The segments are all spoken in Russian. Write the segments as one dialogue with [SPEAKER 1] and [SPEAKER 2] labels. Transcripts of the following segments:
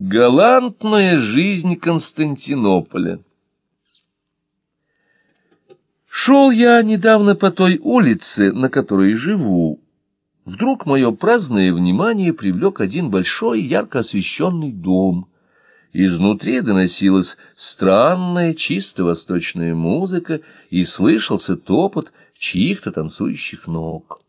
[SPEAKER 1] Галантная жизнь Константинополя Шел я недавно по той улице, на которой живу. Вдруг мое праздное внимание привлек один большой ярко освещенный дом. Изнутри доносилась странная, чисто восточная музыка, и слышался топот чьих-то танцующих ног.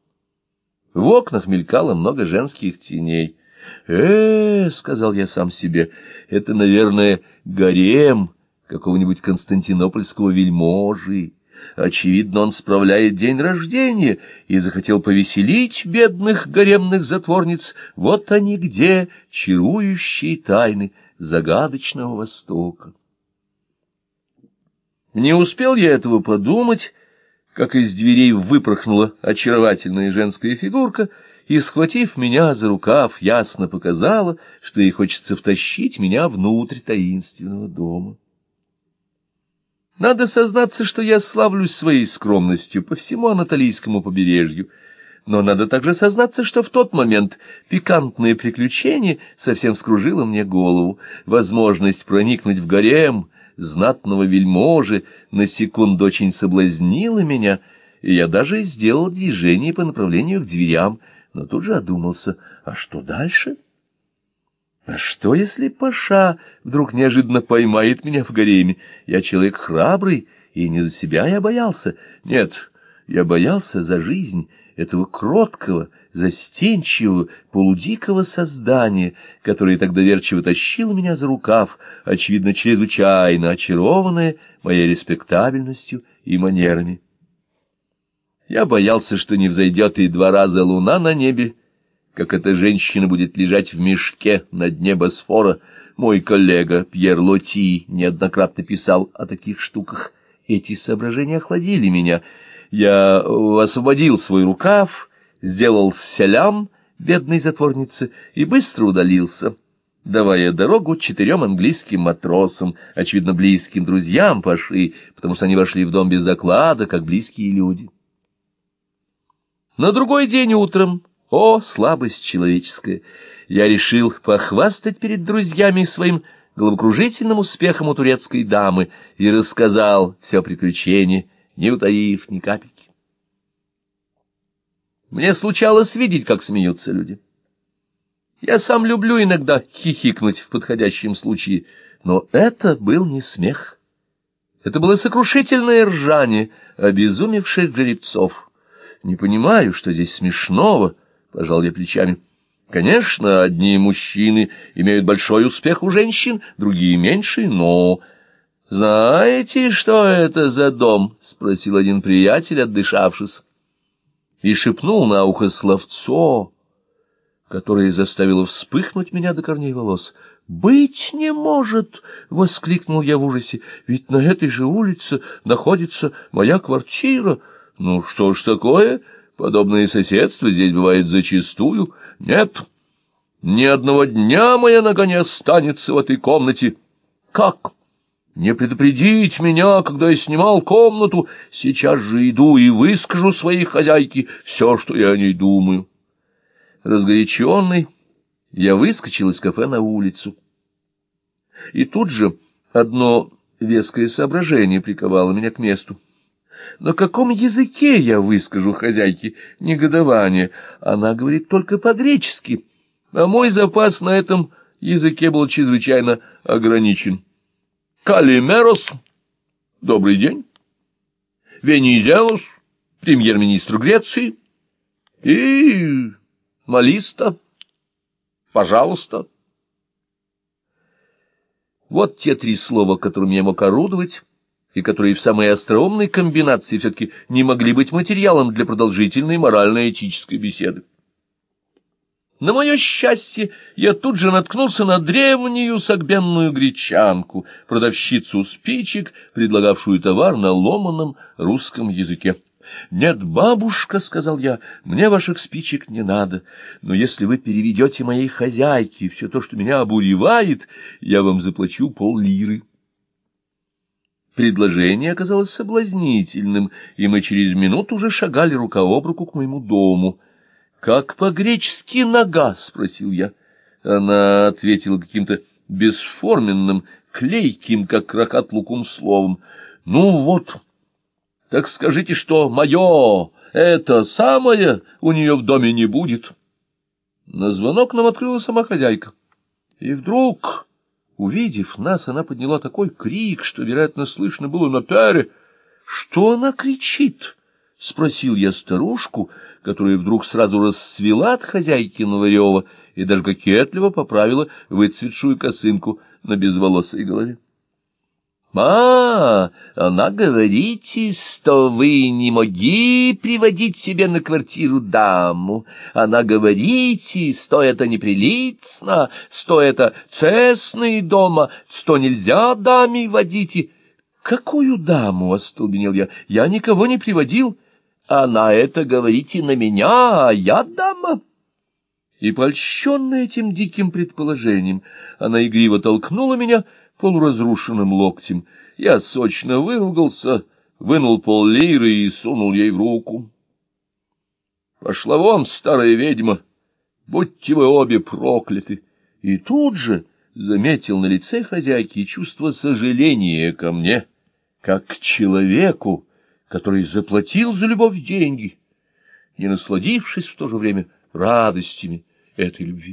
[SPEAKER 1] В окнах мелькало много женских теней э сказал я сам себе, — это, наверное, гарем какого-нибудь константинопольского вельможи. Очевидно, он справляет день рождения и захотел повеселить бедных гаремных затворниц. Вот они где, чарующие тайны загадочного Востока. Не успел я этого подумать, как из дверей выпорхнула очаровательная женская фигурка — и, схватив меня за рукав, ясно показала, что ей хочется втащить меня внутрь таинственного дома. Надо сознаться, что я славлюсь своей скромностью по всему анатолийскому побережью, но надо также сознаться, что в тот момент пикантное приключение совсем скружило мне голову. Возможность проникнуть в гарем знатного вельможи на секунду очень соблазнила меня, и я даже сделал движение по направлению к дверям, но тут же одумался, а что дальше? А что, если Паша вдруг неожиданно поймает меня в гареме? Я человек храбрый, и не за себя я боялся. Нет, я боялся за жизнь этого кроткого, застенчивого, полудикого создания, которое так доверчиво тащило меня за рукав, очевидно, чрезвычайно очарованное моей респектабельностью и манерами. Я боялся, что не взойдет и два раза луна на небе, как эта женщина будет лежать в мешке на дне Босфора. Мой коллега Пьер Лоти неоднократно писал о таких штуках. Эти соображения охладили меня. Я освободил свой рукав, сделал селям бедной затворнице и быстро удалился, давая дорогу четырем английским матросам, очевидно, близким друзьям Паши, потому что они вошли в дом без заклада, как близкие люди. На другой день утром, о, слабость человеческая, я решил похвастать перед друзьями своим головокружительным успехом у турецкой дамы и рассказал все приключение, не утаив ни капельки. Мне случалось видеть, как смеются люди. Я сам люблю иногда хихикнуть в подходящем случае, но это был не смех. Это было сокрушительное ржание обезумевших жеребцов. Не понимаю, что здесь смешного, — пожал я плечами. Конечно, одни мужчины имеют большой успех у женщин, другие меньший, но... «Знаете, что это за дом?» — спросил один приятель, отдышавшись. И шепнул на ухо словцо, которое заставило вспыхнуть меня до корней волос. «Быть не может!» — воскликнул я в ужасе. «Ведь на этой же улице находится моя квартира». Ну, что ж такое? Подобное соседство здесь бывает зачастую. Нет, ни одного дня моя нога не останется в этой комнате. Как? Не предупредить меня, когда я снимал комнату? Сейчас же иду и выскажу своей хозяйке все, что я о ней думаю. Разгоряченный, я выскочил из кафе на улицу. И тут же одно веское соображение приковало меня к месту. На каком языке я выскажу хозяйке негодование? Она говорит только по-гречески, а мой запас на этом языке был чрезвычайно ограничен. Калимерос, добрый день. Венизелос, премьер-министр Греции. И Малиста, пожалуйста. Вот те три слова, которыми я мог орудовать, и которые в самой остроумной комбинации все-таки не могли быть материалом для продолжительной морально-этической беседы. На мое счастье, я тут же наткнулся на древнюю согбенную гречанку, продавщицу спичек, предлагавшую товар на ломаном русском языке. «Нет, бабушка», — сказал я, — «мне ваших спичек не надо, но если вы переведете моей хозяйке все то, что меня обуревает, я вам заплачу пол-лиры». Предложение оказалось соблазнительным, и мы через минуту уже шагали рука об руку к моему дому. — Как по-гречески «нога»? — спросил я. Она ответила каким-то бесформенным, клейким, как крокат лукум словом. «Ну вот, так скажите, что мое, это самое у нее в доме не будет». На звонок нам открыла сама хозяйка. И вдруг, увидев нас, она подняла такой крик, что, вероятно, слышно было на пере. «Что она кричит?» — спросил я старушку, которая вдруг сразу расцвела от хозяйкиного рева и даже кокетливо поправила выцветшую косынку на безволосой голове. «А, она говорите, что вы не моги приводить себе на квартиру даму. Она говорите, что это неприлично, что это цесный дома, что нельзя даме водить. «Какую даму?» — остолбенел я. «Я никого не приводил. А на это говорите на меня, а я дама». И, польщенная этим диким предположением, она игриво толкнула меня полуразрушенным локтем. Я сочно выругался, вынул пол лиры и сунул ей в руку. «Пошла вон, старая ведьма! Будьте вы обе прокляты!» И тут же заметил на лице хозяйки чувство сожаления ко мне, как к человеку, который заплатил за любовь деньги, не насладившись в то же время радостями этой любви.